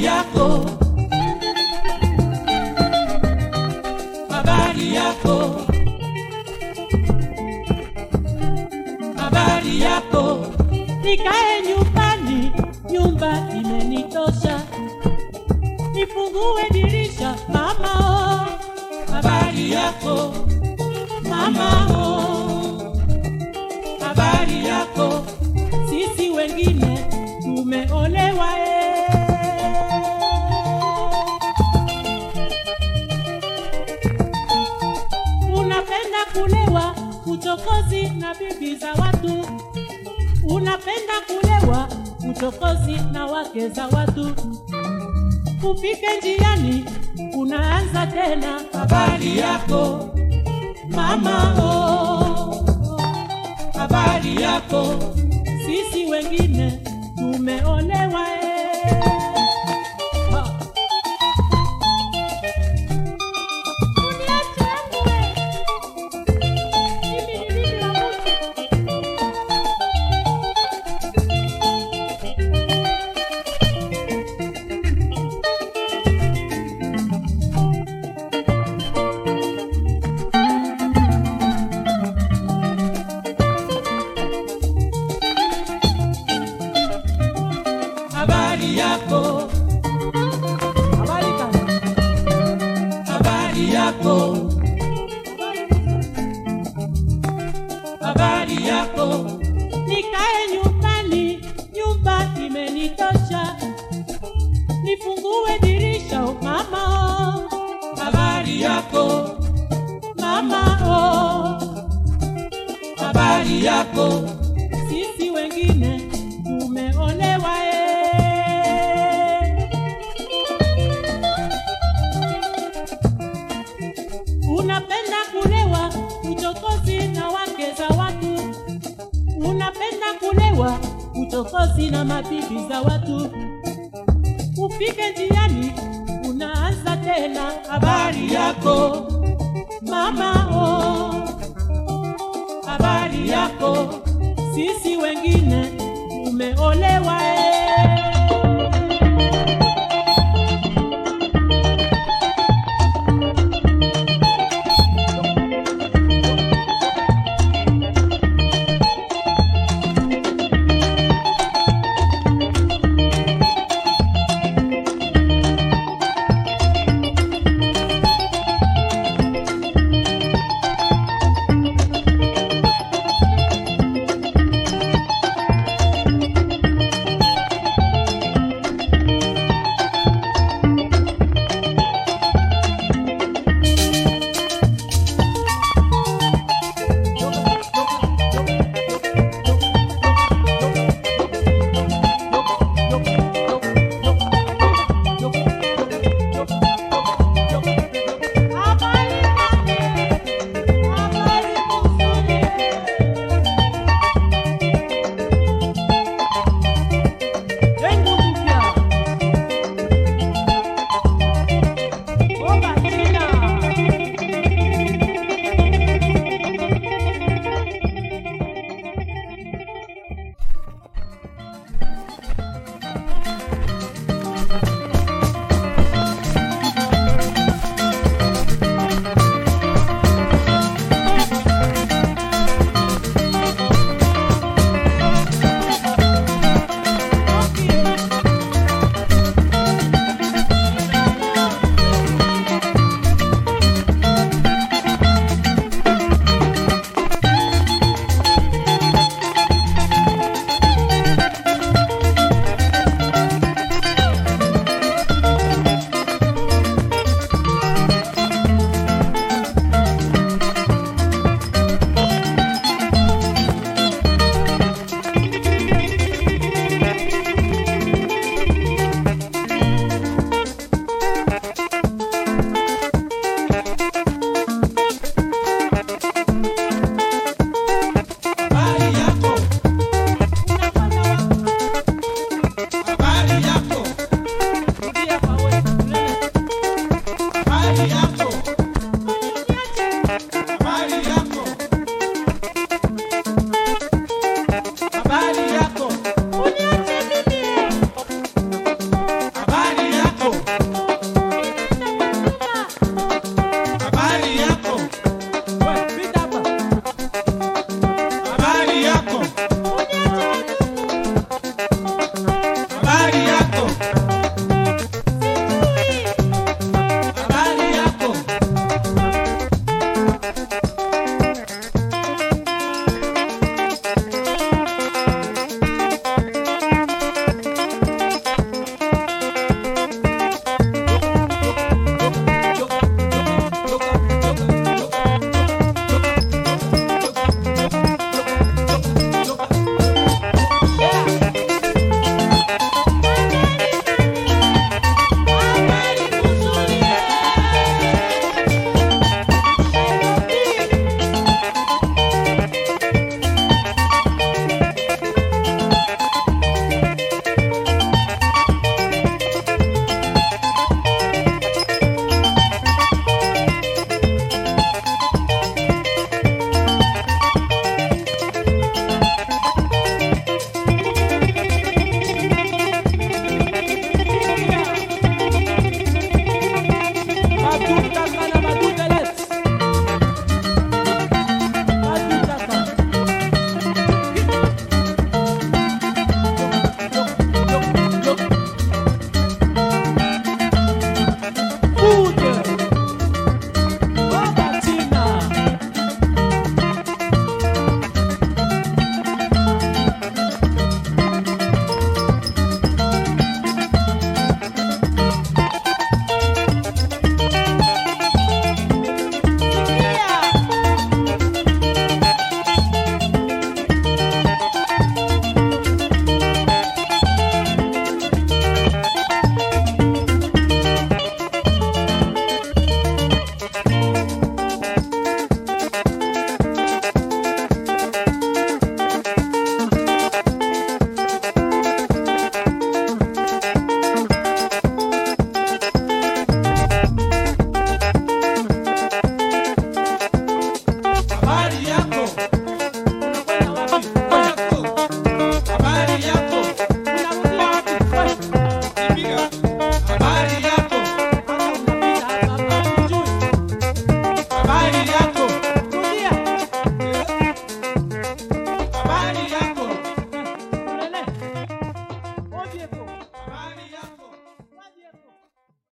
habari yako. Habari yako. Habari yako. Nikae nyumbani nyumba imenitosha. Nifungue dirisha mama. Habari yako. Mama. oh. Uchokozi na bibi za watu, unapenda kulewa uchokozi na wake za watu. Ufike njiani unaanza tena habari yako. Mama oh, habari yako, sisi wengine tumeolewa yako. Habari yako. Nikae nyumbani nyumba imenitosha. Nifungue dirisha oh mama. Habari yako. Mama oh. habari yako Unapenda kulewa uchokozi na wake za watu, unapenda kulewa uchokozi na mabibi za watu. Ufike njiani unaanza tena habari yako. Mama oh, habari yako, sisi wengine tumeolewa